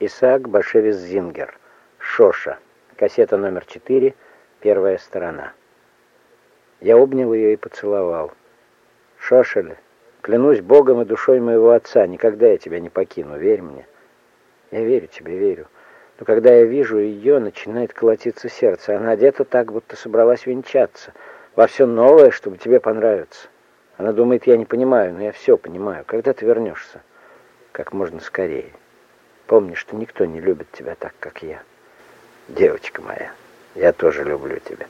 Исаак Башевис Зингер. Шоша. Кассета номер 4, первая сторона. Я обнял ее и поцеловал. Шошель, клянусь Богом и душой моего отца, никогда я тебя не покину, верь мне. Я верю тебе, верю. Но когда я вижу ее, начинает колотиться сердце. Она одета так, будто собралась венчаться. Во все новое, чтобы тебе понравиться. Она думает, я не понимаю, но я все понимаю. Когда ты вернешься? Как можно скорее. Помни, что никто не любит тебя так, как я. Девочка моя, я тоже люблю тебя.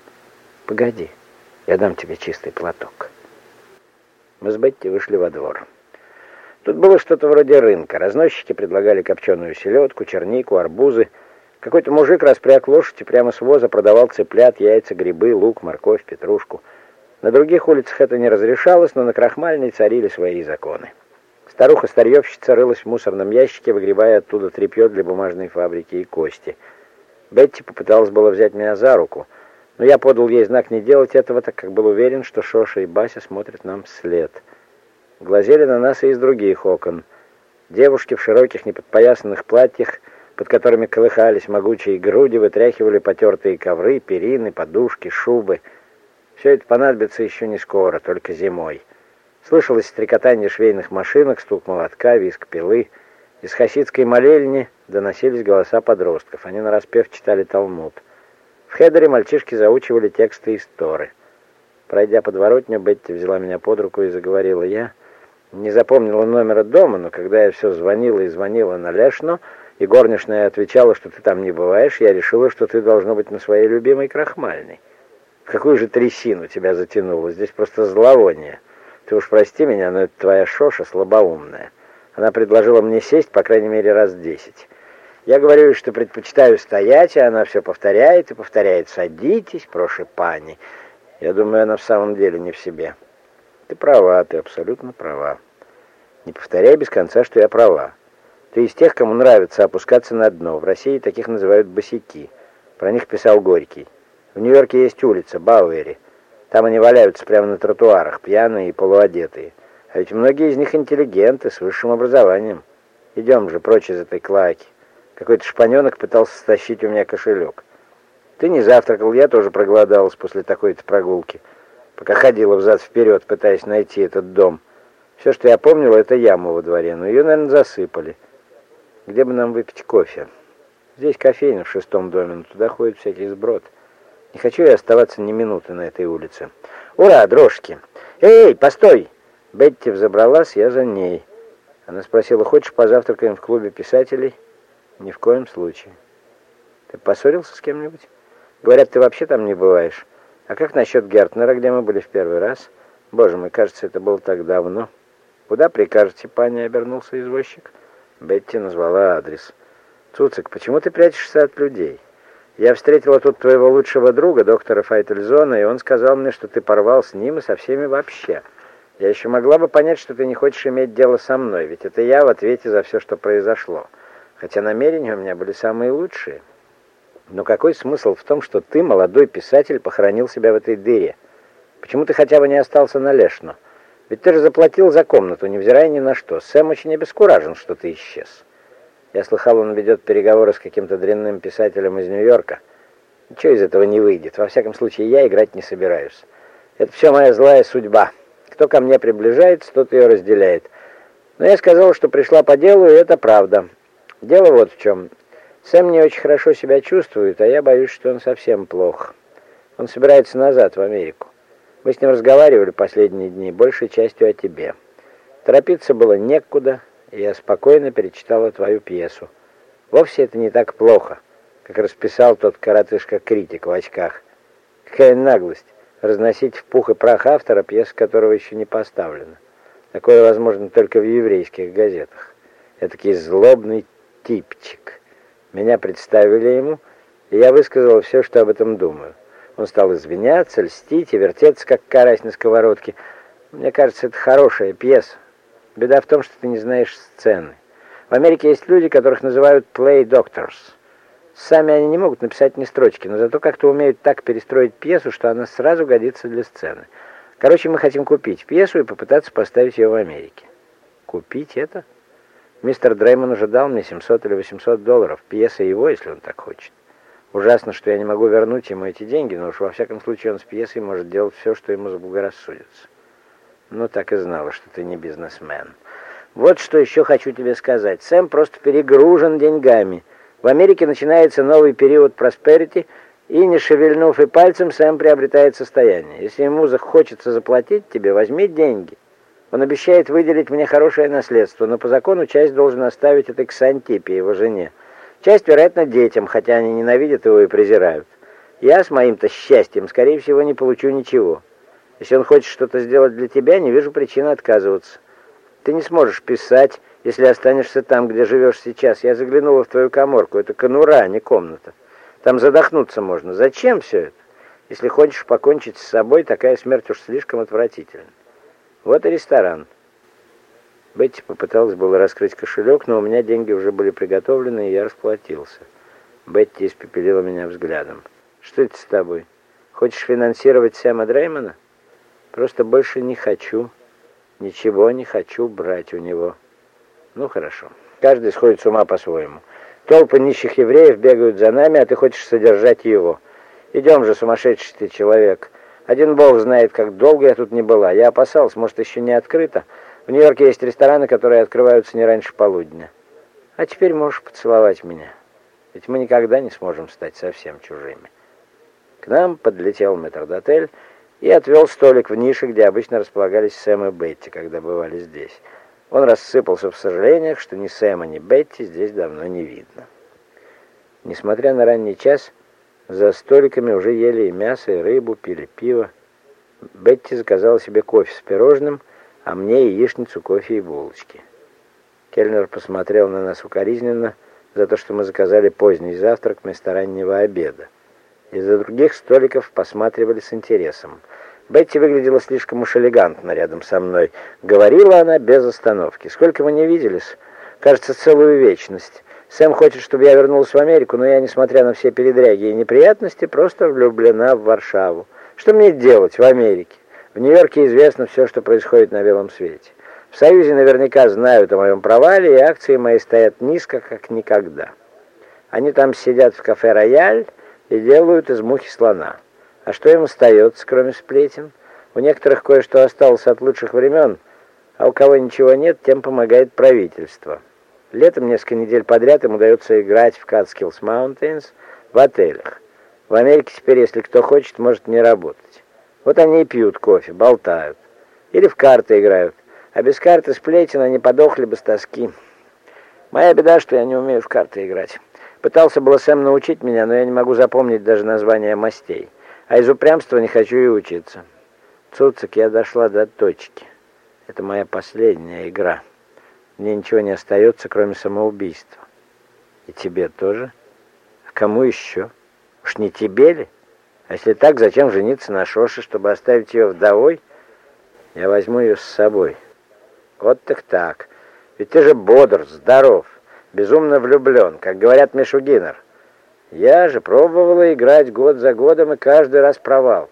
Погоди, я дам тебе чистый платок. Мы с Бетти вышли во двор. Тут было что-то вроде рынка. Разносчики предлагали копченую селедку, чернику, арбузы. Какой-то мужик распряг лошадь и прямо с воза продавал цыплят, яйца, грибы, лук, морковь, петрушку. На других улицах это не разрешалось, но на Крахмальной царили свои законы. Старуха-старьевщица рылась в мусорном ящике, выгребая оттуда тряпье для бумажной фабрики и кости. Бетти попыталась было взять меня за руку, но я подал ей знак не делать этого, так как был уверен, что Шоша и Бася смотрят нам вслед. Глазели на нас и из других окон. Девушки в широких неподпоясанных платьях, под которыми колыхались могучие груди, вытряхивали потертые ковры, перины, подушки, шубы. Все это понадобится еще не скоро, только зимой. Слышалось стрекотание швейных машинок, стук молотка, виск пилы. Из хасидской молельни доносились голоса подростков. Они нараспев читали Талмуд. В хедере мальчишки заучивали тексты из Торы. Пройдя подворотню, Бетти взяла меня под руку и заговорила. Я не запомнила номера дома, но когда я все звонила и звонила на Лешно, и горничная отвечала, что ты там не бываешь, я решила, что ты должна быть на своей любимой крахмальной. какую же трясину тебя затянуло? Здесь просто зловоние. Ты уж прости меня, но это твоя шоша слабоумная. Она предложила мне сесть, по крайней мере, раз десять. Я говорю, что предпочитаю стоять, а она все повторяет и повторяет. «Садитесь, проши пани». Я думаю, она в самом деле не в себе. Ты права, ты абсолютно права. Не повторяй без конца, что я права. Ты из тех, кому нравится опускаться на дно. В России таких называют босяки. Про них писал Горький. В Нью-Йорке есть улица, Бауэри. Там они валяются прямо на тротуарах, пьяные и полуодетые. А ведь многие из них интеллигенты, с высшим образованием. Идем же прочь из этой клаки. Какой-то шпаненок пытался стащить у меня кошелек. Ты не завтракал, я тоже проголодалась после такой-то прогулки. Пока ходила взад-вперед, пытаясь найти этот дом. Все, что я помнила, это яму во дворе, но ее, наверное, засыпали. Где бы нам выпить кофе? Здесь кофейня в шестом доме, но туда ходит всякий сброд. Не хочу я оставаться ни минуты на этой улице. Ура, дрожки! Эй, постой! Бетти взобралась, я за ней. Она спросила, хочешь позавтракаем в клубе писателей? Ни в коем случае. Ты поссорился с кем-нибудь? Говорят, ты вообще там не бываешь. А как насчет Гертнера, где мы были в первый раз? Боже мой, кажется, это было так давно. Куда прикажете, пани, обернулся извозчик. Бетти назвала адрес. Цуцик, почему ты прячешься от людей? Я встретила тут твоего лучшего друга, доктора Файтельзона, и он сказал мне, что ты порвал с ним и со всеми вообще. Я еще могла бы понять, что ты не хочешь иметь дело со мной, ведь это я в ответе за все, что произошло. Хотя намерения у меня были самые лучшие. Но какой смысл в том, что ты, молодой писатель, похоронил себя в этой дыре? Почему ты хотя бы не остался на Лешно? Ведь ты же заплатил за комнату, невзирая ни на что. Сэм очень обескуражен, что ты исчез. Я слыхал, он ведет переговоры с каким-то дрянным писателем из Нью-Йорка. Ничего из этого не выйдет. Во всяком случае, я играть не собираюсь. Это все моя злая судьба. Кто ко мне приближается, тот ее разделяет. Но я сказал, что пришла по делу, и это правда. Дело вот в чем. Сэм не очень хорошо себя чувствует, а я боюсь, что он совсем плох. Он собирается назад, в Америку. Мы с ним разговаривали последние дни, большей частью о тебе. Торопиться было некуда, я спокойно перечитала твою пьесу. Вовсе это не так плохо, как расписал тот коротышка-критик в очках. Какая наглость разносить в пух и прах автора, пьеса которого еще не поставлена. Такое возможно только в еврейских газетах. Этакий злобный типчик. Меня представили ему, и я высказал все, что об этом думаю. Он стал извиняться, льстить и вертеться, как карась на сковородке. Мне кажется, это хорошая пьеса. Беда в том, что ты не знаешь сцены. В Америке есть люди, которых называют play doctors. Сами они не могут написать ни строчки, но зато как-то умеют так перестроить пьесу, что она сразу годится для сцены. Короче, мы хотим купить пьесу и попытаться поставить ее в Америке. Купить это? Мистер Дреймон уже дал мне 700 или 800 долларов. Пьеса его, если он так хочет. Ужасно, что я не могу вернуть ему эти деньги, но уж во всяком случае он с пьесой может делать все, что ему заблагорассудится. Ну, так и знала, что ты не бизнесмен. Вот что еще хочу тебе сказать. Сэм просто перегружен деньгами. В Америке начинается новый период просперити, и, не шевельнув и пальцем, Сэм приобретает состояние. Если ему захочется заплатить тебе, возьми деньги. Он обещает выделить мне хорошее наследство, но по закону часть должен оставить этой Ксантипе, его жене. Часть, вероятно, детям, хотя они ненавидят его и презирают. Я с моим-то счастьем, скорее всего, не получу ничего. Если он хочет что-то сделать для тебя, не вижу причины отказываться. Ты не сможешь писать, если останешься там, где живешь сейчас. Я заглянула в твою коморку. Это конура, а не комната. Там задохнуться можно. Зачем все это? Если хочешь покончить с собой, такая смерть уж слишком отвратительна. Вот и ресторан. Бетти попыталась было раскрыть кошелек, но у меня деньги уже были приготовлены, и я расплатился. Бетти испепелила меня взглядом. «Что это с тобой? Хочешь финансировать Сэма Дреймона?» «Просто больше не хочу. Ничего не хочу брать у него». «Ну, хорошо. Каждый сходит с ума по-своему. Толпы нищих евреев бегают за нами, а ты хочешь содержать его. Идем же, сумасшедший ты человек. Один бог знает, как долго я тут не была. Я опасался, может, еще не открыто. В Нью-Йорке есть рестораны, которые открываются не раньше полудня. А теперь можешь поцеловать меня. Ведь мы никогда не сможем стать совсем чужими. К нам подлетел метрдотель и отвел столик в нише, где обычно располагались Сэм и Бетти, когда бывали здесь. Он рассыпался в сожалениях, что ни Сэма, ни Бетти здесь давно не видно. Несмотря на ранний час, за столиками уже ели и мясо, и рыбу, пили пиво. Бетти заказала себе кофе с пирожным, а мне яичницу, кофе и булочки. Кельнер посмотрел на нас укоризненно за то, что мы заказали поздний завтрак вместо раннего обеда. Из-за других столиков посматривали с интересом. Бетти выглядела слишком уж элегантно рядом со мной. Говорила она без остановки. «Сколько мы не виделись? Кажется, целую вечность. Сэм хочет, чтобы я вернулась в Америку, но я, несмотря на все передряги и неприятности, просто влюблена в Варшаву. Что мне делать в Америке? В Нью-Йорке известно все, что происходит на белом свете. В Союзе наверняка знают о моем провале, и акции мои стоят низко, как никогда. Они там сидят в кафе «Рояль» и делают из мухи слона. А что им остается, кроме сплетен? У некоторых кое-что осталось от лучших времен, а у кого ничего нет, тем помогает правительство. Летом несколько недель подряд им удается играть в Catskills Mountains в отелях. В Америке теперь, если кто хочет, может не работать. Вот они и пьют кофе, болтают. Или в карты играют. А без карты сплетен они подохли бы с тоски. Моя беда, что я не умею в карты играть. Пытался было Сэм научить меня, но я не могу запомнить даже название мастей. А из упрямства не хочу и учиться. Цуцик, я дошла до точки. Это моя последняя игра. Мне ничего не остается, кроме самоубийства. И тебе тоже? А кому еще? Уж не тебе ли? А если так, зачем жениться на Шоше, чтобы оставить ее вдовой? Я возьму ее с собой. Вот так так. Ведь ты же бодр, здоров, безумно влюблен, как говорят Мишугинер. Я же пробовала играть год за годом, и каждый раз провал.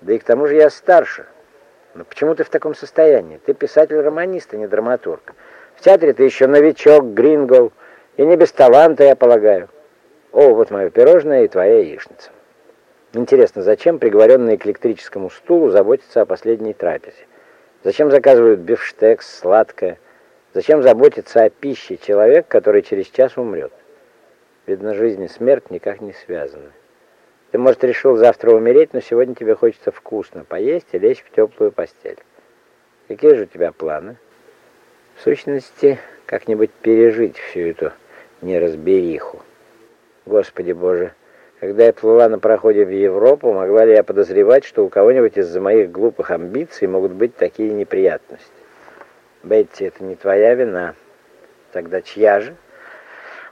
Да и к тому же я старше. Но почему ты в таком состоянии? Ты писатель-романист, а не драматург. В театре ты еще новичок, грингол, и не без таланта, я полагаю. О, вот мое пирожное и твоя яичница. Интересно, зачем приговоренные к электрическому стулу заботятся о последней трапезе? Зачем заказывают бифштекс, сладкое? Зачем заботиться о пище человек, который через час умрет? Видно, жизнь и смерть никак не связаны. Ты, может, решил завтра умереть, но сегодня тебе хочется вкусно поесть и лечь в теплую постель. Какие же у тебя планы? В сущности, как-нибудь пережить всю эту неразбериху. Господи Боже, когда я плыла на проходе в Европу, могла ли я подозревать, что у кого-нибудь из-за моих глупых амбиций могут быть такие неприятности? Бетти, это не твоя вина. Тогда чья же?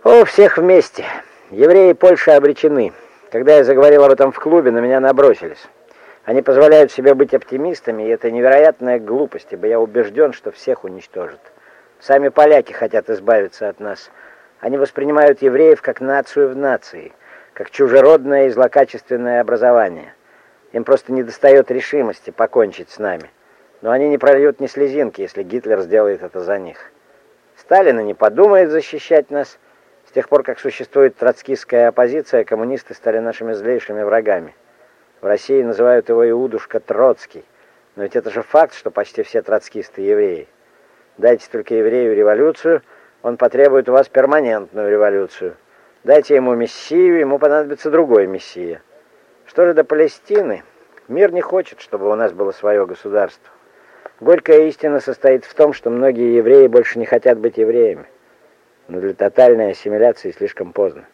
О, всех вместе. Евреи Польши обречены. Когда я заговорил об этом в клубе, на меня набросились. Они позволяют себе быть оптимистами, и это невероятная глупость, ибо я убежден, что всех уничтожат. Сами поляки хотят избавиться от нас. Они воспринимают евреев как нацию в нации, как чужеродное и злокачественное образование. Им просто недостает решимости покончить с нами. Но они не прольют ни слезинки, если Гитлер сделает это за них. Сталин и не подумает защищать нас. С тех пор, как существует троцкистская оппозиция, коммунисты стали нашими злейшими врагами. В России называют его Иудушка Троцкий. Но ведь это же факт, что почти все троцкисты евреи. Дайте только еврею революцию, он потребует у вас перманентную революцию. Дайте ему мессию, ему понадобится другой мессия. Что же до Палестины? Мир не хочет, чтобы у нас было свое государство. Горькая истина состоит в том, что многие евреи больше не хотят быть евреями. Но для тотальной ассимиляции слишком поздно.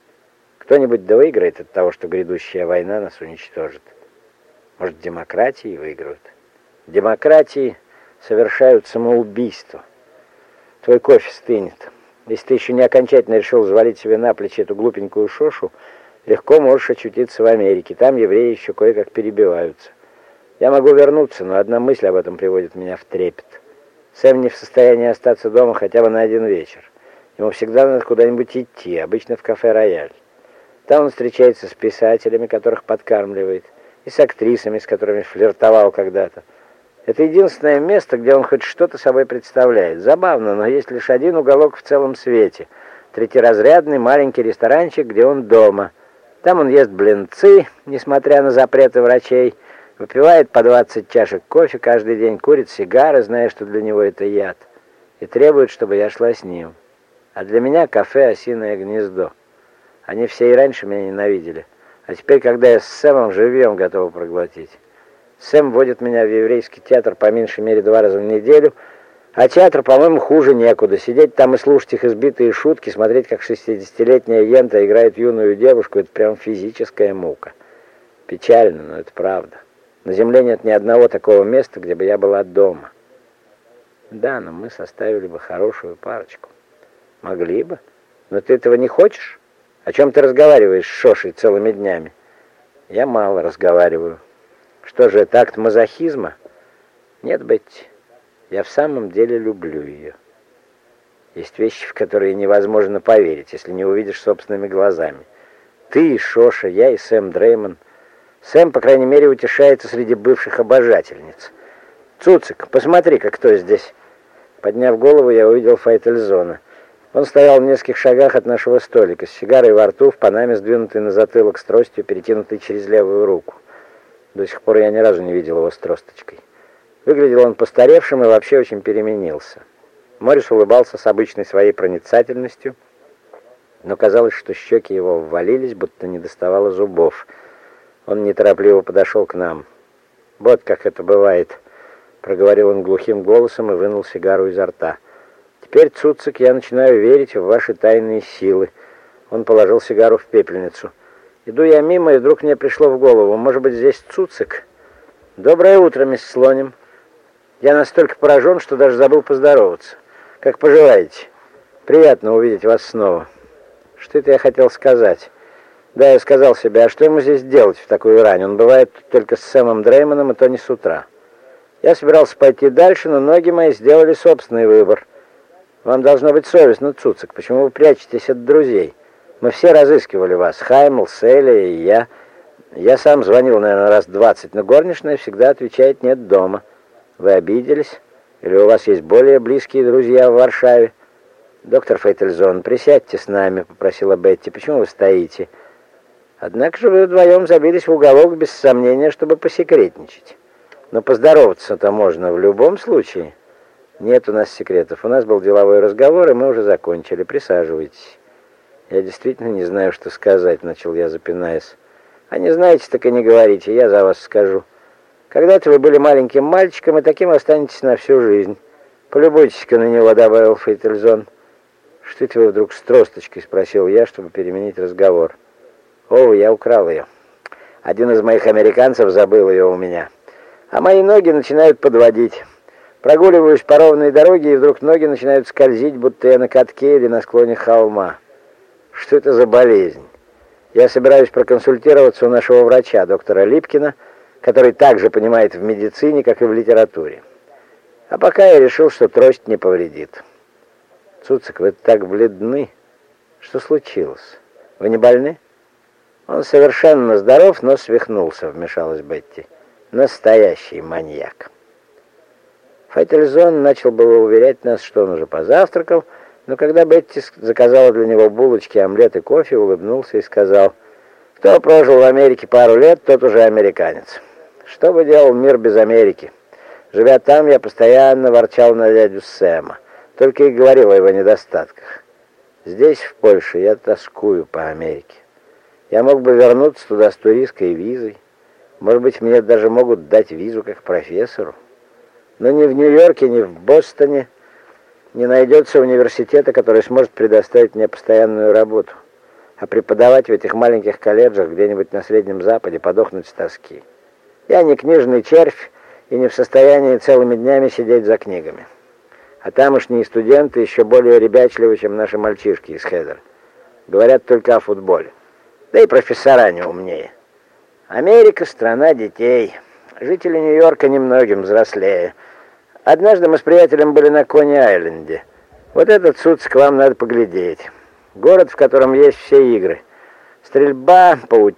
Кто-нибудь да выиграет от того, что грядущая война нас уничтожит. Может, демократии выиграют? Демократии совершают самоубийство. Твой кофе стынет. Если ты еще не окончательно решил взвалить себе на плечи эту глупенькую шошу, легко можешь очутиться в Америке. Там евреи еще кое-как перебиваются. Я могу вернуться, но одна мысль об этом приводит меня в трепет. Сэм не в состоянии остаться дома хотя бы на один вечер. Ему всегда надо куда-нибудь идти, обычно в кафе «Рояль». Там он встречается с писателями, которых подкармливает, и с актрисами, с которыми флиртовал когда-то. Это единственное место, где он хоть что-то собой представляет. Забавно, но есть лишь один уголок в целом свете. Третьеразрядный маленький ресторанчик, где он дома. Там он ест блинцы, несмотря на запреты врачей, Выпивает по 20 чашек кофе каждый день, курит сигары, зная, что для него это яд, и требует, чтобы я шла с ним. А для меня кафе «Осиное гнездо». Они все и раньше меня ненавидели, а теперь, когда я с Сэмом живьем готова проглотить. Сэм водит меня в еврейский театр по меньшей мере два раза в неделю, а театр, по-моему, хуже некуда. Сидеть там и слушать их избитые шутки, смотреть, как 60-летняя Йента играет юную девушку, это прям физическая мука. Печально, но это правда. На земле нет ни одного такого места, где бы я была дома. Да, но мы составили бы хорошую парочку. Могли бы. Но ты этого не хочешь? О чем ты разговариваешь с Шошей целыми днями? Я мало разговариваю. Что же, это акт мазохизма? Нет, быть, я в самом деле люблю ее. Есть вещи, в которые невозможно поверить, если не увидишь собственными глазами. Ты и Шоша, я и Сэм Дреймон — Сэм, по крайней мере, утешается среди бывших обожательниц. «Цуцик, посмотри-ка, кто здесь!» Подняв голову, я увидел Файтельзона. Он стоял в нескольких шагах от нашего столика, с сигарой во рту, в панаме, сдвинутой на затылок с тростью, перекинутой через левую руку. До сих пор я ни разу не видел его с тросточкой. Выглядел он постаревшим и вообще очень переменился. Морис улыбался с обычной своей проницательностью, но казалось, что щеки его ввалились, будто не доставало зубов — он неторопливо подошел к нам. «Вот как это бывает», — проговорил он глухим голосом и вынул сигару изо рта. «Теперь, Цуцик, я начинаю верить в ваши тайные силы». Он положил сигару в пепельницу. «Иду я мимо, и вдруг мне пришло в голову, может быть, здесь Цуцик?» «Доброе утро, мисс Слоним. Я настолько поражен, что даже забыл поздороваться. Как поживаете? Приятно увидеть вас снова». «Что это я хотел сказать?» Да, я сказал себе, а что ему здесь делать в такую рань? Он бывает только с Сэмом Дреймоном, и то не с утра. Я собирался пойти дальше, но ноги мои сделали собственный выбор. Вам должно быть совестно, Цуцик. Почему вы прячетесь от друзей? Мы все разыскивали вас. Хаймл, Селия и я. Я сам звонил, наверное, раз двадцать, но горничная всегда отвечает «нет дома». Вы обиделись? Или у вас есть более близкие друзья в Варшаве? Доктор Фейтельзон, присядьте с нами, попросила Бетти. Почему вы стоите? Однако же вы вдвоем забились в уголок без сомнения, чтобы посекретничать. Но поздороваться-то можно в любом случае. Нет у нас секретов. У нас был деловой разговор, и мы уже закончили. Присаживайтесь. Я действительно не знаю, что сказать, начал я, запинаясь. А не знаете, так и не говорите, я за вас скажу. Когда-то вы были маленьким мальчиком, и таким останетесь на всю жизнь. Полюбуйтесь-ка на него, добавил Фейтельзон. Что это вы вдруг с тросточкой, спросил я, чтобы переменить разговор. О, я украл ее. Один из моих американцев забыл ее у меня. А мои ноги начинают подводить. Прогуливаюсь по ровной дороге, и вдруг ноги начинают скользить, будто я на катке или на склоне холма. Что это за болезнь? Я собираюсь проконсультироваться у нашего врача, доктора Липкина, который также понимает в медицине, как и в литературе. А пока я решил, что трость не повредит. Цуцик, вы так бледны. Что случилось? Вы не больны? «Он совершенно здоров, но свихнулся», — вмешалась Бетти. «Настоящий маньяк». Файтельзон начал было уверять нас, что он уже позавтракал, Но когда Бетти заказала для него булочки, омлет и кофе, улыбнулся и сказал, «Кто прожил в Америке пару лет, тот уже американец. Что бы делал мир без Америки? Живя там, я постоянно ворчал на дядю Сэма, только и говорил о его недостатках. Здесь, в Польше, я тоскую по Америке. Я мог бы вернуться туда с туристской визой. Может быть, мне даже могут дать визу как профессору. Но ни в Нью-Йорке, ни в Бостоне не найдется университета, который сможет предоставить мне постоянную работу. А преподавать в этих маленьких колледжах где-нибудь на Среднем Западе подохнуть с тоски. Я не книжный червь и не в состоянии целыми днями сидеть за книгами. А тамошние студенты еще более ребячливы, чем наши мальчишки из Хедер. Говорят только о футболе. Да и профессора не умнее. Америка — страна детей. Жители Нью-Йорка немногим взрослее. Однажды мы с приятелем были на Кони-Айленде. Вот этот суд к вам надо поглядеть. Город, в котором есть все игры. Стрельба по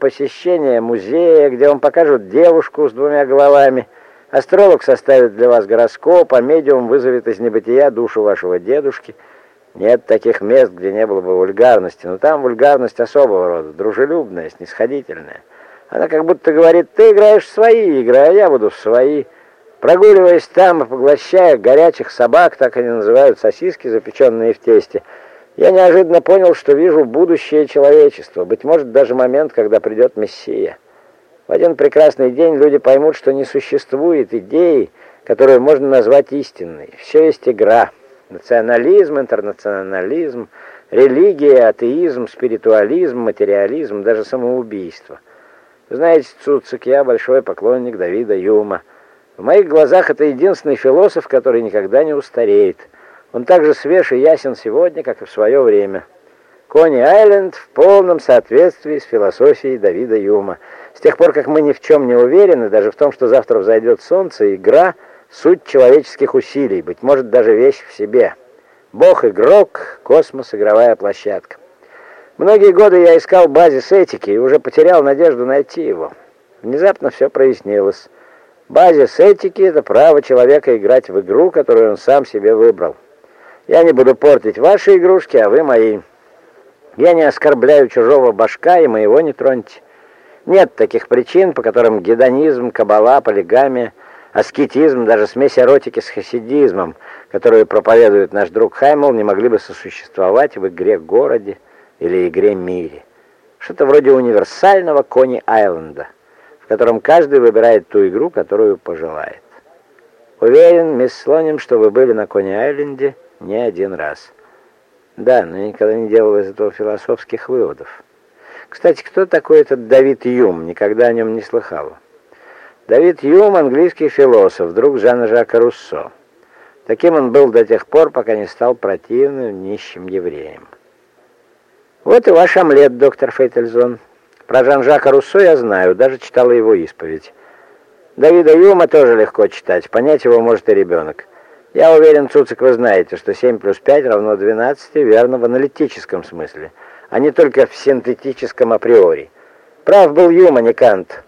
посещение музея, где вам покажут девушку с двумя головами. Астролог составит для вас гороскоп, а медиум вызовет из небытия душу вашего дедушки. Нет таких мест, где не было бы вульгарности, но там вульгарность особого рода, дружелюбная, снисходительная. Она как будто говорит, ты играешь в свои игры, а я буду в свои. Прогуливаясь там и поглощая горячих собак, так они называют сосиски, запеченные в тесте, я неожиданно понял, что вижу будущее человечества, быть может, даже момент, когда придет Мессия. В один прекрасный день люди поймут, что не существует идеи, которую можно назвать истинной. Все есть игра. Национализм, интернационализм, религия, атеизм, спиритуализм, материализм, даже самоубийство. знаете, Цуцик, я большой поклонник Давида Юма. В моих глазах это единственный философ, который никогда не устареет. Он так же свеж и ясен сегодня, как и в свое время. Кони-Айленд в полном соответствии с философией Давида Юма. С тех пор, как мы ни в чем не уверены, даже в том, что завтра взойдет солнце, игра — суть человеческих усилий, быть может, даже вещь в себе. Бог — игрок, космос — игровая площадка. Многие годы я искал базис этики и уже потерял надежду найти его. Внезапно все прояснилось. Базис этики — это право человека играть в игру, которую он сам себе выбрал. Я не буду портить ваши игрушки, а вы мои. Я не оскорбляю чужого башка, и моего не троньте. Нет таких причин, по которым гедонизм, кабала, полигамия, аскетизм, даже смесь эротики с хасидизмом, которую проповедует наш друг Хаймл, не могли бы сосуществовать в игре-городе или игре-мире. Что-то вроде универсального Кони-Айленда в котором каждый выбирает ту игру, которую пожелает. Уверен, мисс Слоним, что вы были на Кони-Айленде не один раз. Да, но я никогда не делал из этого философских выводов. Кстати, кто такой этот Давид Юм? Никогда о нем не слыхал. Давид Юм — английский философ, друг Жана Жака Руссо. Таким он был до тех пор, пока не стал противным нищим евреем. Вот и ваш омлет, доктор Фейтельзон. Про Жан-Жака Руссо я знаю, даже читала его исповедь. Давида Юма тоже легко читать, понять его может и ребенок. Я уверен, Цуцик, вы знаете, что 7 плюс 5 равно 12 верно в аналитическом смысле, а не только в синтетическом априори. Прав был Юма, не Кант.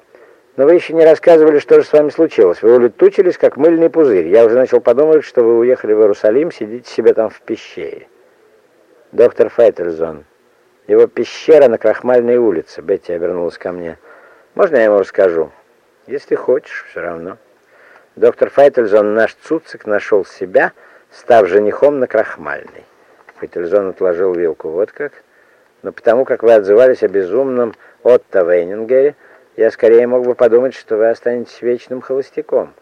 Но вы еще не рассказывали, что же с вами случилось. Вы улетучились, как мыльный пузырь. Я уже начал подумать, что вы уехали в Иерусалим, сидите себе там в пещере. Доктор Файтельзон. Его пещера на Крахмальной улице. Бетти обернулась ко мне. Можно я ему расскажу? Если хочешь, все равно. Доктор Файтельзон, наш Цуцик, нашел себя, став женихом на Крахмальной. Файтельзон отложил вилку. Вот как? Но потому как вы отзывались о безумном Отто Вейнингере, я скорее мог бы подумать, что вы останетесь вечным холостяком.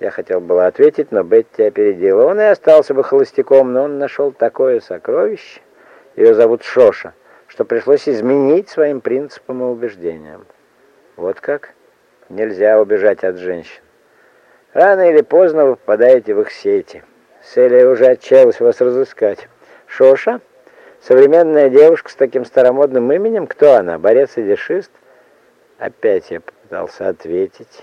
Я хотел было ответить, но Бетти опередила. Он и остался бы холостяком, но он нашел такое сокровище. Ее зовут Шоша что пришлось изменить своим принципам и убеждениям. Вот как? Нельзя убежать от женщин. Рано или поздно вы попадаете в их сети. Селия уже отчаялась вас разыскать. Шоша? Современная девушка с таким старомодным именем? Кто она? Борец-идишист? Опять я попытался ответить.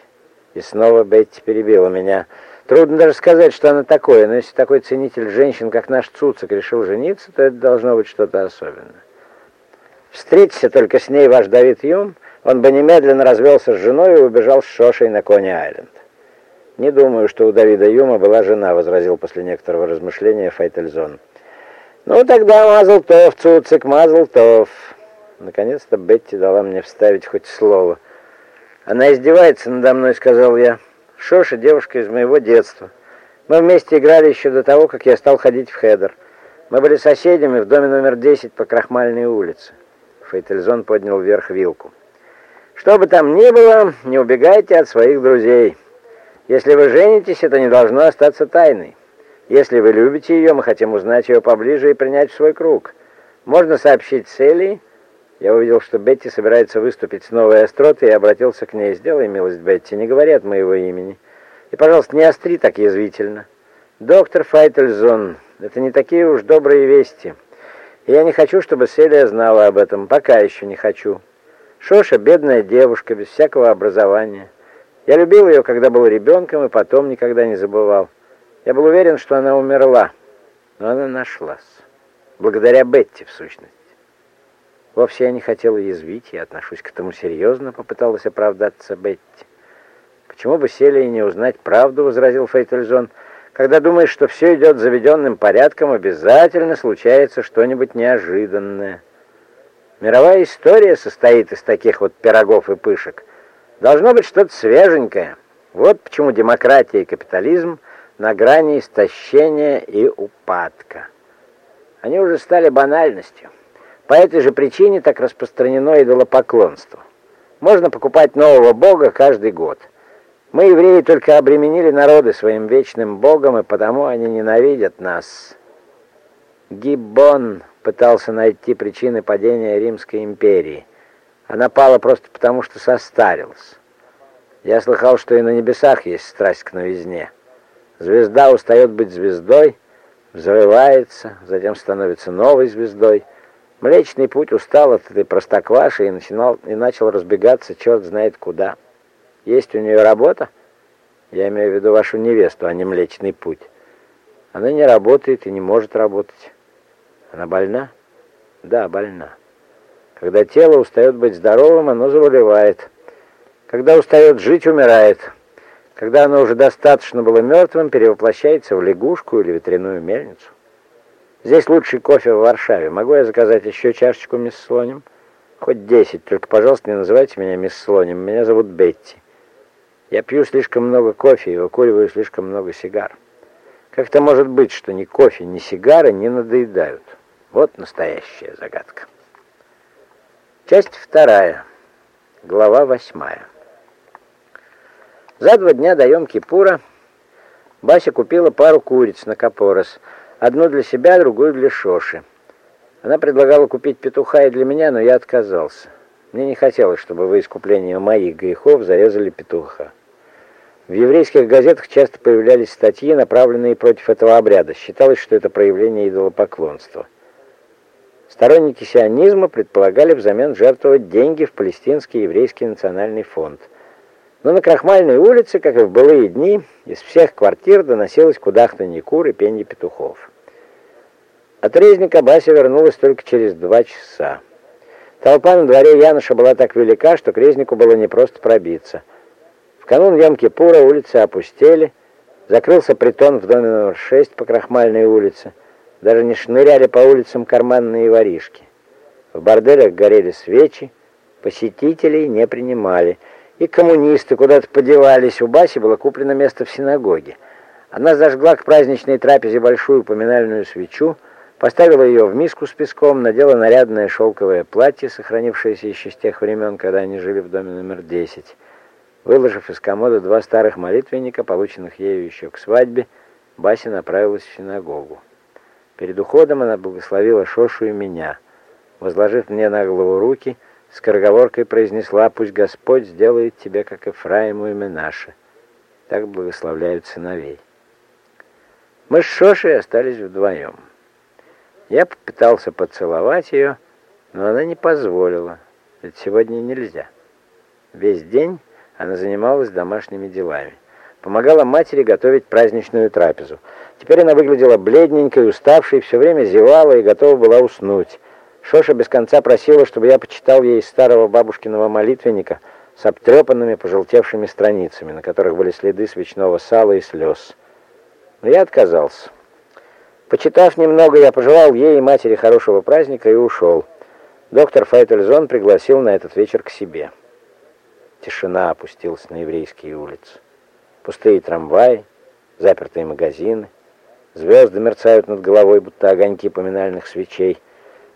И снова Бетти перебила меня. Трудно даже сказать, что она такое, но если такой ценитель женщин, как наш Цуцик, решил жениться, то это должно быть что-то особенное. Встретиться только с ней ваш Давид Юм, он бы немедленно развелся с женой и убежал с Шошей на Кони-Айленд. «Не думаю, что у Давида Юма была жена», — возразил после некоторого размышления Файтельзон. «Ну, тогда мазл-тов, цуцик, мазл-тов!» Наконец-то Бетти дала мне вставить хоть слово. «Она издевается надо мной», — сказал я. «Шоша — девушка из моего детства. Мы вместе играли еще до того, как я стал ходить в хедер. Мы были соседями в доме номер 10 по Крахмальной улице». Фейтельзон поднял вверх вилку. «Что бы там ни было, не убегайте от своих друзей. Если вы женитесь, это не должно остаться тайной. Если вы любите ее, мы хотим узнать ее поближе и принять в свой круг. Можно сообщить цели. Я увидел, что Бетти собирается выступить с новой остротой и обратился к ней. «Сделай милость, Бетти, не говори от моего имени. И, пожалуйста, не остри так язвительно. Доктор Файтельзон, это не такие уж добрые вести. И я не хочу, чтобы Селия знала об этом. Пока еще не хочу. Шоша — бедная девушка, без всякого образования. Я любил ее, когда был ребенком, и потом никогда не забывал. Я был уверен, что она умерла, но она нашлась. Благодаря Бетти, в сущности. Вовсе я не хотел язвить, я отношусь к этому серьезно, попыталась оправдаться Бетти. «Почему бы сели и не узнать правду?» — возразил Фейтельзон. «Когда думаешь, что все идет заведенным порядком, обязательно случается что-нибудь неожиданное. Мировая история состоит из таких вот пирогов и пышек. Должно быть что-то свеженькое. Вот почему демократия и капитализм — на грани истощения и упадка. Они уже стали банальностью. По этой же причине так распространено идолопоклонство. Можно покупать нового бога каждый год. Мы, евреи, только обременили народы своим вечным богом, и потому они ненавидят нас. Гиббон пытался найти причины падения Римской империи. Она пала просто потому, что состарилась. Я слыхал, что и на небесах есть страсть к новизне. Звезда устает быть звездой, взрывается, затем становится новой звездой. Млечный путь устал от этой простокваши и, начинал, и начал разбегаться черт знает куда. Есть у нее работа? Я имею в виду вашу невесту, а не Млечный путь. Она не работает и не может работать. Она больна? Да, больна. Когда тело устает быть здоровым, оно заболевает. Когда устает жить, умирает. Когда оно уже достаточно было мертвым, перевоплощается в лягушку или ветряную мельницу. Здесь лучший кофе в Варшаве. Могу я заказать еще чашечку, мисс Слоним? Хоть десять, только, пожалуйста, не называйте меня мисс Слоним. Меня зовут Бетти. Я пью слишком много кофе и выкуриваю слишком много сигар. Как это может быть, что ни кофе, ни сигары не надоедают? Вот настоящая загадка. Часть вторая. Глава восьмая. За два дня до Йом-Кипура Бася купила пару куриц на Капорос. Одну для себя, другую для Шоши. Она предлагала купить петуха и для меня, но я отказался. Мне не хотелось, чтобы во искупление моих грехов зарезали петуха. В еврейских газетах часто появлялись статьи, направленные против этого обряда. Считалось, что это проявление идолопоклонства. Сторонники сионизма предполагали взамен жертвовать деньги в Палестинский еврейский национальный фонд – но на Крахмальной улице, как и в былые дни, из всех квартир доносилось кудахтанье кур и пенье петухов. От резника Бася вернулась только через два часа. Толпа на дворе Яноша была так велика, что к резнику было непросто пробиться. В канун Йом-Кипура улицы опустели, закрылся притон в доме номер 6 по Крахмальной улице, даже не шныряли по улицам карманные воришки. В борделях горели свечи, посетителей не принимали – и коммунисты куда-то подевались. У Баси было куплено место в синагоге. Она зажгла к праздничной трапезе большую поминальную свечу, поставила ее в миску с песком, надела нарядное шелковое платье, сохранившееся еще с тех времен, когда они жили в доме номер 10. Выложив из комода два старых молитвенника, полученных ею еще к свадьбе, Бася направилась в синагогу. Перед уходом она благословила Шошу и меня. Возложив мне на голову руки — скороговоркой произнесла, «Пусть Господь сделает тебе, как Ефраиму и Менаше». Так благословляют сыновей. Мы с Шошей остались вдвоем. Я попытался поцеловать ее, но она не позволила, ведь сегодня нельзя. Весь день она занималась домашними делами. Помогала матери готовить праздничную трапезу. Теперь она выглядела бледненькой, уставшей, все время зевала и готова была уснуть. Шоша без конца просила, чтобы я почитал ей старого бабушкиного молитвенника с обтрепанными пожелтевшими страницами, на которых были следы свечного сала и слез. Но я отказался. Почитав немного, я пожелал ей и матери хорошего праздника и ушел. Доктор Файтельзон пригласил на этот вечер к себе. Тишина опустилась на еврейские улицы. Пустые трамваи, запертые магазины, звезды мерцают над головой, будто огоньки поминальных свечей.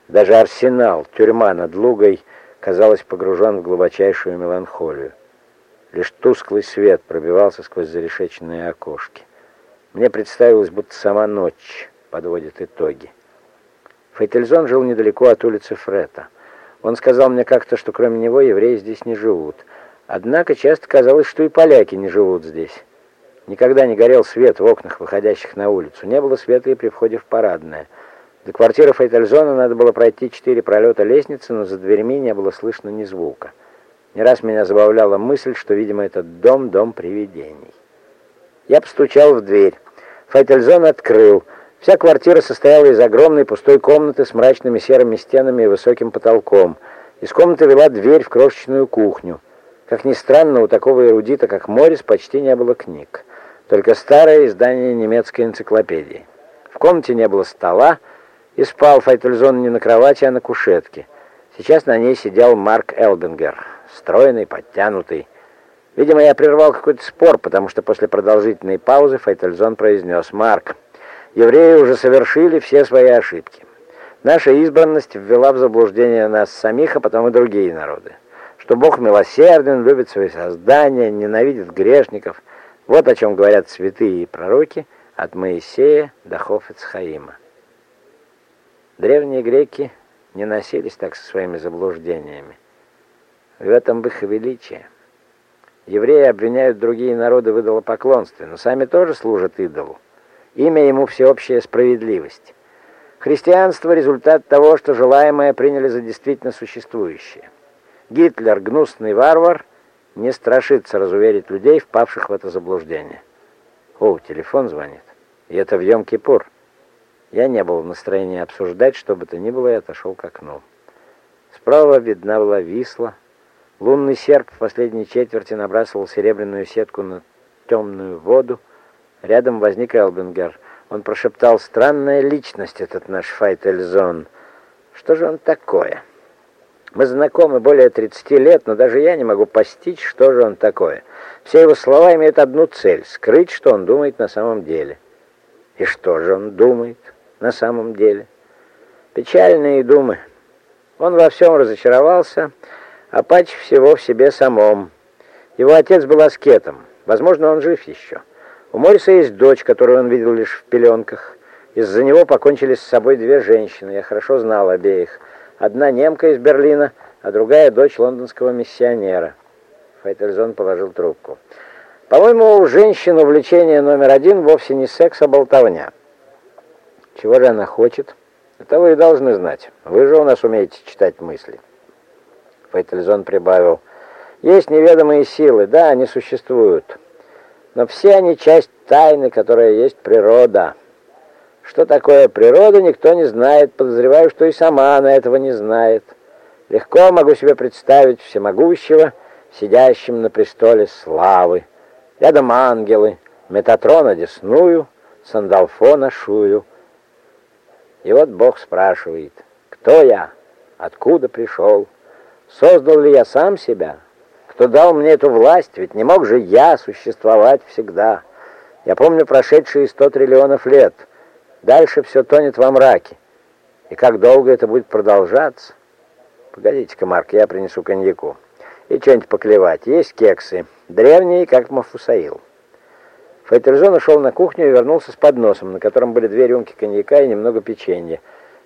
Даже арсенал, тюрьма над Лугой, казалось, погружен в глубочайшую меланхолию. Лишь тусклый свет пробивался сквозь зарешеченные окошки. Мне представилось, будто сама ночь подводит итоги. Фейтельзон жил недалеко от улицы Фрета. Он сказал мне как-то, что кроме него евреи здесь не живут. Однако часто казалось, что и поляки не живут здесь. Никогда не горел свет в окнах, выходящих на улицу. Не было света и при входе в парадное. До квартиры Фейтельзона надо было пройти четыре пролета лестницы, но за дверьми не было слышно ни звука. Не раз меня забавляла мысль, что, видимо, этот дом — дом привидений. Я постучал в дверь. Фейтельзон открыл. Вся квартира состояла из огромной пустой комнаты с мрачными серыми стенами и высоким потолком. Из комнаты вела дверь в крошечную кухню. Как ни странно, у такого эрудита, как Морис, почти не было книг. Только старое издание немецкой энциклопедии. В комнате не было стола, и спал Файтельзон не на кровати, а на кушетке. Сейчас на ней сидел Марк Элбингер, стройный, подтянутый. Видимо, я прервал какой-то спор, потому что после продолжительной паузы Файтельзон произнес «Марк, Евреи уже совершили все свои ошибки. Наша избранность ввела в заблуждение нас самих, а потом и другие народы. Что Бог милосерден, любит свои создания, ненавидит грешников. Вот о чем говорят святые и пророки от Моисея до Хофецхаима. Древние греки не носились так со своими заблуждениями. В этом их величие. Евреи обвиняют другие народы в идолопоклонстве, но сами тоже служат идолу. Имя ему всеобщая справедливость. Христианство – результат того, что желаемое приняли за действительно существующее. Гитлер, гнусный варвар, не страшится разуверить людей, впавших в это заблуждение. О, телефон звонит. И это в Йом-Кипур. Я не был в настроении обсуждать, что бы то ни было, и отошел к окну. Справа видна была Висла. Лунный серп в последней четверти набрасывал серебряную сетку на темную воду, Рядом возник Элбингер. Он прошептал, «Странная личность этот наш Файтельзон. Что же он такое?» Мы знакомы более 30 лет, но даже я не могу постичь, что же он такое. Все его слова имеют одну цель — скрыть, что он думает на самом деле. И что же он думает на самом деле? Печальные думы. Он во всем разочаровался, а паче всего в себе самом. Его отец был аскетом. Возможно, он жив еще. У Морриса есть дочь, которую он видел лишь в пеленках. Из-за него покончили с собой две женщины. Я хорошо знал обеих. Одна немка из Берлина, а другая дочь лондонского миссионера. Фейтельзон положил трубку. По-моему, у женщин увлечение номер один вовсе не секс, а болтовня. Чего же она хочет? Это вы и должны знать. Вы же у нас умеете читать мысли. Фейтельзон прибавил. Есть неведомые силы, да, они существуют. Но все они часть тайны, которая есть природа. Что такое природа, никто не знает. Подозреваю, что и сама она этого не знает. Легко могу себе представить всемогущего, сидящим на престоле славы. Рядом ангелы, Метатрона десную, Сандалфона шую. И вот Бог спрашивает, кто я, откуда пришел, создал ли я сам себя, кто дал мне эту власть, ведь не мог же я существовать всегда. Я помню прошедшие сто триллионов лет. Дальше все тонет во мраке. И как долго это будет продолжаться? Погодите-ка, Марк, я принесу коньяку. И что-нибудь поклевать. Есть кексы. Древние, как Мафусаил. Файтерзон ушел на кухню и вернулся с подносом, на котором были две рюмки коньяка и немного печенья.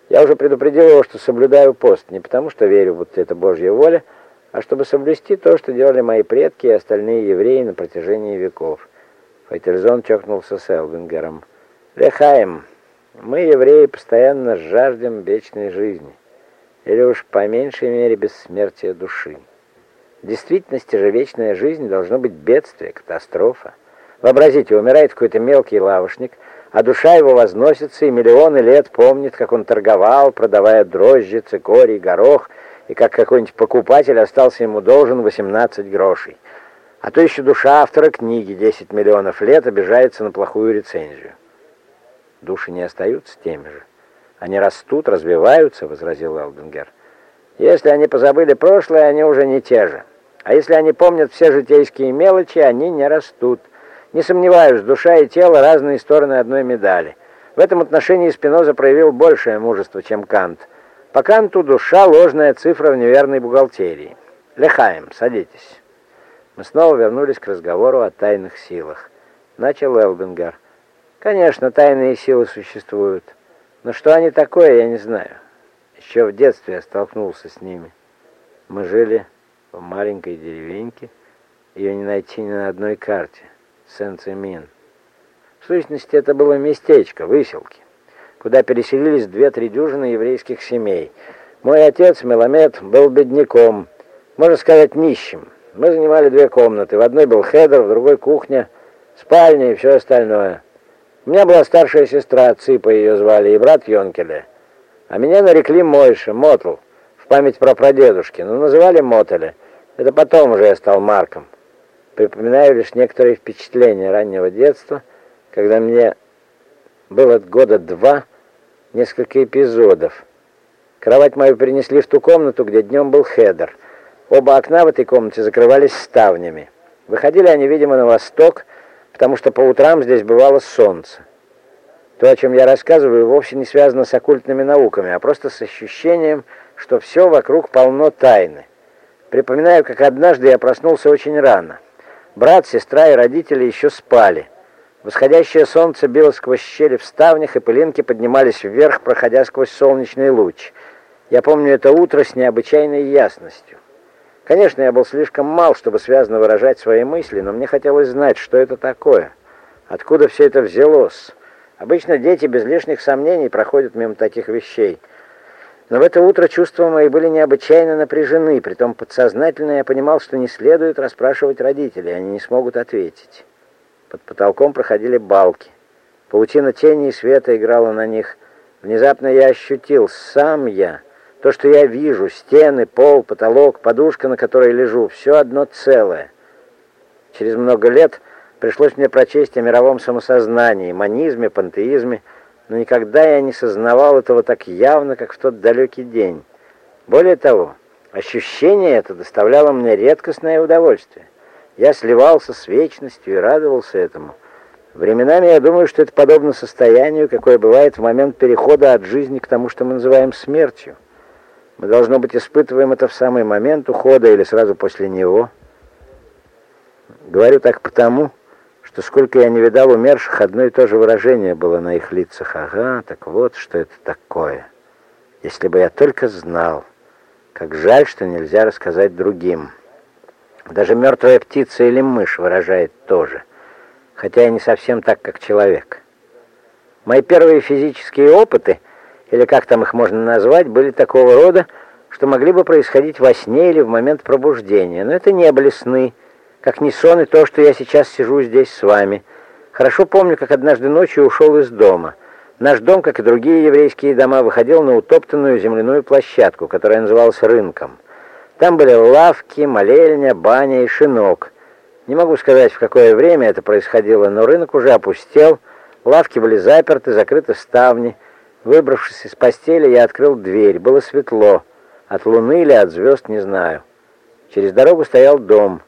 Я уже предупредил его, что соблюдаю пост, не потому что верю, будто это Божья воля, а чтобы соблюсти то, что делали мои предки и остальные евреи на протяжении веков. Файтерзон чокнулся с Элвингером. «Лехаем, мы, евреи, постоянно жаждем вечной жизни, или уж по меньшей мере бессмертия души. В действительности же вечная жизнь должна быть бедствие, катастрофа. Вообразите, умирает какой-то мелкий лавочник, а душа его возносится и миллионы лет помнит, как он торговал, продавая дрожжи, цикорий, горох, и как какой-нибудь покупатель остался ему должен 18 грошей. А то еще душа автора книги 10 миллионов лет обижается на плохую рецензию. Души не остаются теми же. Они растут, развиваются, возразил Элдингер. Если они позабыли прошлое, они уже не те же. А если они помнят все житейские мелочи, они не растут. Не сомневаюсь, душа и тело — разные стороны одной медали. В этом отношении Спиноза проявил большее мужество, чем Кант. По Канту душа — ложная цифра в неверной бухгалтерии. Лехаем, садитесь. Мы снова вернулись к разговору о тайных силах. Начал Элбингер. Конечно, тайные силы существуют. Но что они такое, я не знаю. Еще в детстве я столкнулся с ними. Мы жили в маленькой деревеньке. Ее не найти ни на одной карте. Сен-Цемин. В сущности, это было местечко, выселки, куда переселились две-три дюжины еврейских семей. Мой отец, Меламед, был бедняком, можно сказать, нищим. Мы занимали две комнаты. В одной был хедер, в другой кухня, спальня и все остальное. У меня была старшая сестра, Ципа ее звали, и брат Йонкеле. А меня нарекли Мойша, Мотл, в память прапрадедушки, но называли Мотеле. Это потом уже я стал Марком. Припоминаю лишь некоторые впечатления раннего детства, когда мне было года два, несколько эпизодов. Кровать мою принесли в ту комнату, где днем был хедер. Оба окна в этой комнате закрывались ставнями. Выходили они, видимо, на восток, потому что по утрам здесь бывало солнце. То, о чем я рассказываю, вовсе не связано с оккультными науками, а просто с ощущением, что все вокруг полно тайны. Припоминаю, как однажды я проснулся очень рано. Брат, сестра и родители еще спали. Восходящее солнце било сквозь щели в ставнях, и пылинки поднимались вверх, проходя сквозь солнечный луч. Я помню это утро с необычайной ясностью. Конечно, я был слишком мал, чтобы связно выражать свои мысли, но мне хотелось знать, что это такое, откуда все это взялось. Обычно дети без лишних сомнений проходят мимо таких вещей. Но в это утро чувства мои были необычайно напряжены, притом подсознательно я понимал, что не следует расспрашивать родителей, они не смогут ответить. Под потолком проходили балки. Паутина тени и света играла на них. Внезапно я ощутил, сам я, то, что я вижу, стены, пол, потолок, подушка, на которой лежу, все одно целое. Через много лет пришлось мне прочесть о мировом самосознании, манизме, пантеизме, но никогда я не сознавал этого так явно, как в тот далекий день. Более того, ощущение это доставляло мне редкостное удовольствие. Я сливался с вечностью и радовался этому. Временами я думаю, что это подобно состоянию, какое бывает в момент перехода от жизни к тому, что мы называем смертью. Мы, должно быть, испытываем это в самый момент ухода или сразу после него. Говорю так потому, что сколько я не видал умерших, одно и то же выражение было на их лицах. Ага, так вот, что это такое. Если бы я только знал, как жаль, что нельзя рассказать другим. Даже мертвая птица или мышь выражает тоже, хотя и не совсем так, как человек. Мои первые физические опыты — или как там их можно назвать, были такого рода, что могли бы происходить во сне или в момент пробуждения. Но это не были сны, как не сон и то, что я сейчас сижу здесь с вами. Хорошо помню, как однажды ночью ушел из дома. Наш дом, как и другие еврейские дома, выходил на утоптанную земляную площадку, которая называлась рынком. Там были лавки, молельня, баня и шинок. Не могу сказать, в какое время это происходило, но рынок уже опустел, лавки были заперты, закрыты ставни — Выбравшись из постели, я открыл дверь. Было светло. От луны или от звезд, не знаю. Через дорогу стоял дом.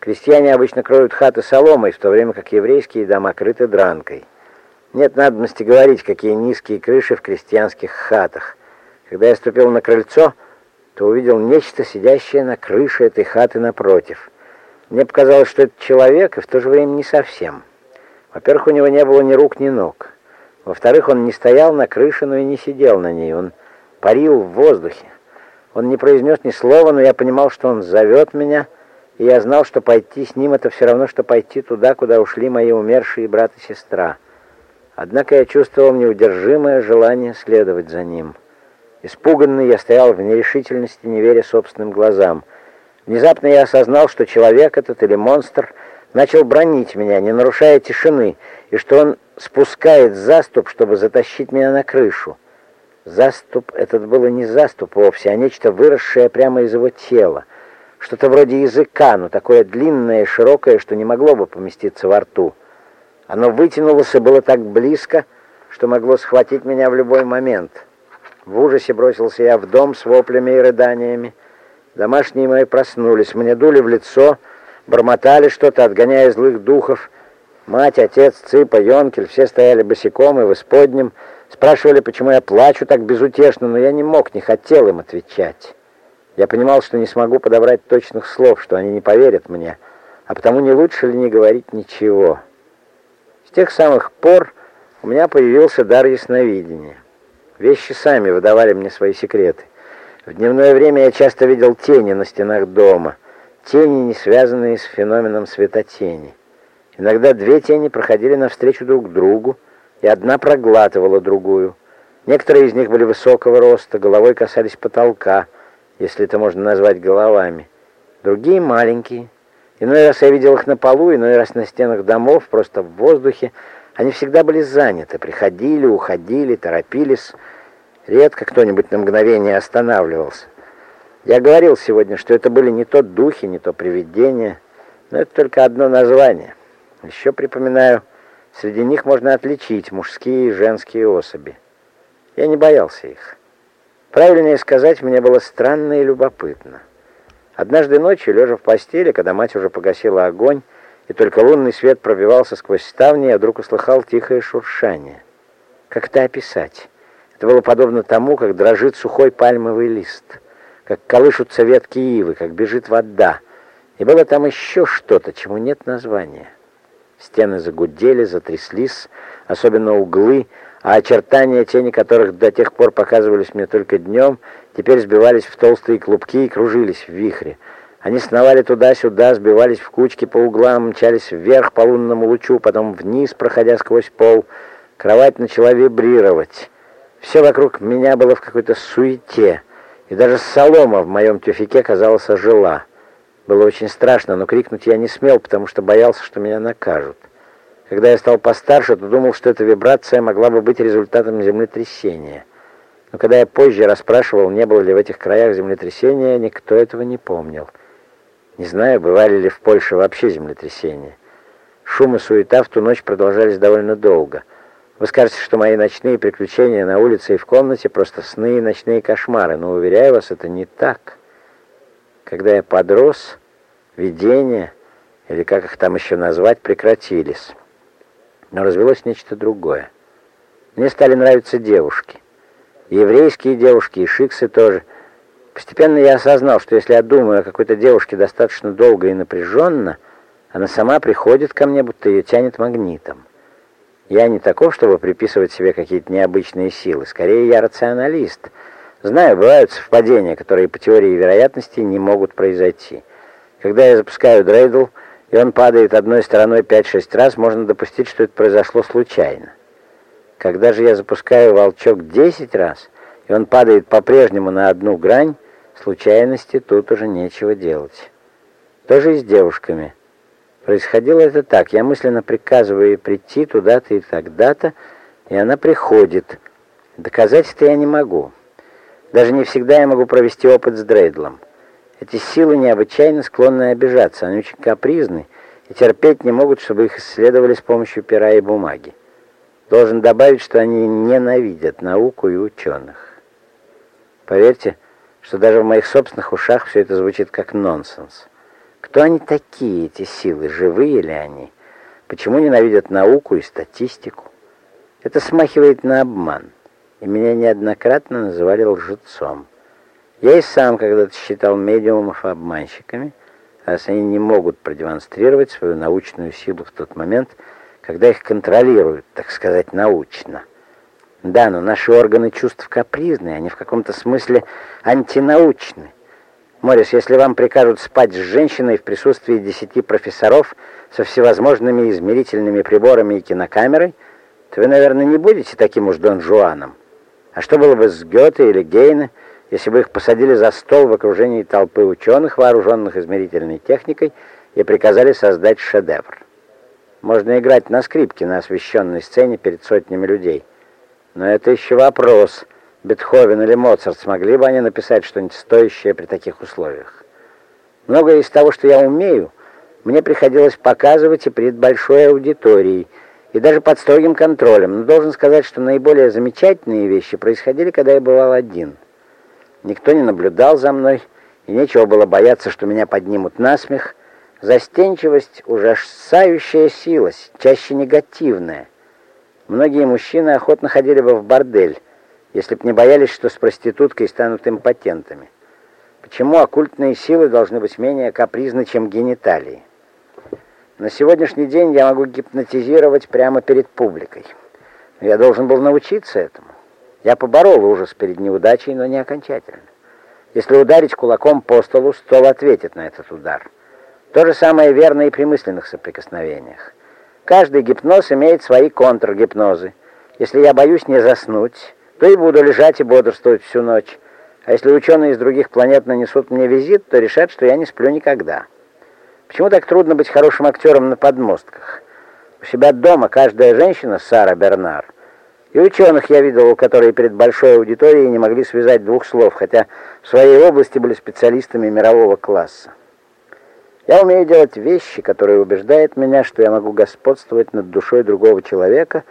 Крестьяне обычно кроют хаты соломой, в то время как еврейские дома крыты дранкой. Нет надобности говорить, какие низкие крыши в крестьянских хатах. Когда я ступил на крыльцо, то увидел нечто, сидящее на крыше этой хаты напротив. Мне показалось, что это человек, и в то же время не совсем. Во-первых, у него не было ни рук, ни ног. Во-вторых, он не стоял на крыше, но и не сидел на ней. Он парил в воздухе. Он не произнес ни слова, но я понимал, что он зовет меня, и я знал, что пойти с ним — это все равно, что пойти туда, куда ушли мои умершие брат и сестра. Однако я чувствовал неудержимое желание следовать за ним. Испуганный я стоял в нерешительности, не веря собственным глазам. Внезапно я осознал, что человек этот или монстр начал бронить меня, не нарушая тишины, и что он спускает заступ, чтобы затащить меня на крышу. Заступ этот было не заступ вовсе, а нечто выросшее прямо из его тела. Что-то вроде языка, но такое длинное и широкое, что не могло бы поместиться во рту. Оно вытянулось и было так близко, что могло схватить меня в любой момент. В ужасе бросился я в дом с воплями и рыданиями. Домашние мои проснулись, мне дули в лицо, бормотали что-то, отгоняя злых духов. Мать, отец, Цыпа, Йонкель, все стояли босиком и в исподнем, спрашивали, почему я плачу так безутешно, но я не мог, не хотел им отвечать. Я понимал, что не смогу подобрать точных слов, что они не поверят мне, а потому не лучше ли не говорить ничего. С тех самых пор у меня появился дар ясновидения. Вещи сами выдавали мне свои секреты. В дневное время я часто видел тени на стенах дома, тени, не связанные с феноменом светотени. Иногда две тени проходили навстречу друг другу, и одна проглатывала другую. Некоторые из них были высокого роста, головой касались потолка, если это можно назвать головами. Другие маленькие. Иной раз я видел их на полу, иной раз на стенах домов, просто в воздухе. Они всегда были заняты, приходили, уходили, торопились. Редко кто-нибудь на мгновение останавливался. Я говорил сегодня, что это были не то духи, не то привидения, но это только одно название. Еще припоминаю, среди них можно отличить мужские и женские особи. Я не боялся их. Правильнее сказать, мне было странно и любопытно. Однажды ночью, лежа в постели, когда мать уже погасила огонь, и только лунный свет пробивался сквозь ставни, я вдруг услыхал тихое шуршание. Как это описать? Это было подобно тому, как дрожит сухой пальмовый лист, как колышутся ветки ивы, как бежит вода. И было там еще что-то, чему нет названия. Стены загудели, затряслись, особенно углы, а очертания тени которых до тех пор показывались мне только днем, теперь сбивались в толстые клубки и кружились в вихре. Они сновали туда-сюда, сбивались в кучки по углам, мчались вверх по лунному лучу, потом вниз, проходя сквозь пол. Кровать начала вибрировать. Все вокруг меня было в какой-то суете, и даже солома в моем тюфике, казалось, ожила. Было очень страшно, но крикнуть я не смел, потому что боялся, что меня накажут. Когда я стал постарше, то думал, что эта вибрация могла бы быть результатом землетрясения. Но когда я позже расспрашивал, не было ли в этих краях землетрясения, никто этого не помнил. Не знаю, бывали ли в Польше вообще землетрясения. Шум и суета в ту ночь продолжались довольно долго. Вы скажете, что мои ночные приключения на улице и в комнате просто сны и ночные кошмары, но, уверяю вас, это не так. Когда я подрос, видения, или как их там еще назвать, прекратились. Но развелось нечто другое. Мне стали нравиться девушки. И еврейские девушки, и шиксы тоже. Постепенно я осознал, что если я думаю о какой-то девушке достаточно долго и напряженно, она сама приходит ко мне, будто ее тянет магнитом. Я не таков, чтобы приписывать себе какие-то необычные силы. Скорее, я рационалист. Знаю, бывают совпадения, которые по теории вероятности не могут произойти. Когда я запускаю дрейдл, и он падает одной стороной 5-6 раз, можно допустить, что это произошло случайно. Когда же я запускаю волчок 10 раз, и он падает по-прежнему на одну грань, случайности тут уже нечего делать. Тоже и с девушками. Происходило это так. Я мысленно приказываю ей прийти туда-то и тогда-то, и она приходит. Доказать это я не могу. Даже не всегда я могу провести опыт с Дрейдлом. Эти силы необычайно склонны обижаться, они очень капризны и терпеть не могут, чтобы их исследовали с помощью пера и бумаги. Должен добавить, что они ненавидят науку и ученых. Поверьте, что даже в моих собственных ушах все это звучит как нонсенс. Кто они такие, эти силы, живые ли они? Почему ненавидят науку и статистику? Это смахивает на обман, и меня неоднократно называли лжецом. Я и сам когда-то считал медиумов обманщиками, раз они не могут продемонстрировать свою научную силу в тот момент, когда их контролируют, так сказать, научно. Да, но наши органы чувств капризны, они в каком-то смысле антинаучны. Морис, если вам прикажут спать с женщиной в присутствии десяти профессоров со всевозможными измерительными приборами и кинокамерой, то вы, наверное, не будете таким уж Дон Жуаном. А что было бы с Гёте или Гейне, если бы их посадили за стол в окружении толпы ученых, вооруженных измерительной техникой, и приказали создать шедевр. Можно играть на скрипке на освещенной сцене перед сотнями людей. Но это еще вопрос. Бетховен или Моцарт смогли бы они написать что-нибудь стоящее при таких условиях? Многое из того, что я умею, мне приходилось показывать и перед большой аудиторией, и даже под строгим контролем, но должен сказать, что наиболее замечательные вещи происходили, когда я бывал один. Никто не наблюдал за мной, и нечего было бояться, что меня поднимут на смех. Застенчивость — ужасающая сила, чаще негативная. Многие мужчины охотно ходили бы в бордель, если б не боялись, что с проституткой станут импотентами. Почему оккультные силы должны быть менее капризны, чем гениталии? На сегодняшний день я могу гипнотизировать прямо перед публикой. Но я должен был научиться этому. Я поборол ужас перед неудачей, но не окончательно. Если ударить кулаком по столу, стол ответит на этот удар. То же самое верно и при мысленных соприкосновениях. Каждый гипноз имеет свои контргипнозы. Если я боюсь не заснуть, то и буду лежать и бодрствовать всю ночь. А если ученые из других планет нанесут мне визит, то решат, что я не сплю никогда. Почему так трудно быть хорошим актером на подмостках? У себя дома каждая женщина Сара Бернар. И ученых я видел, у которых перед большой аудиторией не могли связать двух слов, хотя в своей области были специалистами мирового класса. Я умею делать вещи, которые убеждают меня, что я могу господствовать над душой другого человека,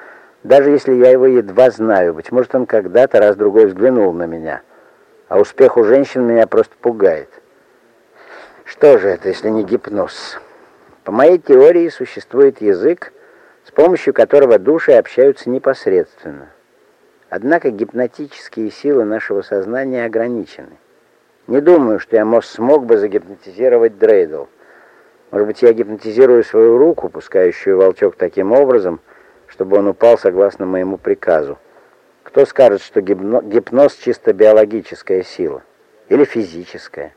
даже если я его едва знаю. Быть может, он когда-то раз-другой взглянул на меня. А успех у женщин меня просто пугает. Что же это, если не гипноз? По моей теории существует язык, с помощью которого души общаются непосредственно. Однако гипнотические силы нашего сознания ограничены. Не думаю, что я смог бы загипнотизировать Дрейдл. Может быть, я гипнотизирую свою руку, пускающую волчок таким образом, чтобы он упал согласно моему приказу. Кто скажет, что гипноз чисто биологическая сила? Или физическая?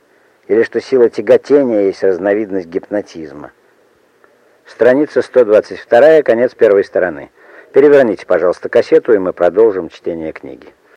или что сила тяготения есть разновидность гипнотизма. Страница 122, конец первой стороны. Переверните, пожалуйста, кассету, и мы продолжим чтение книги.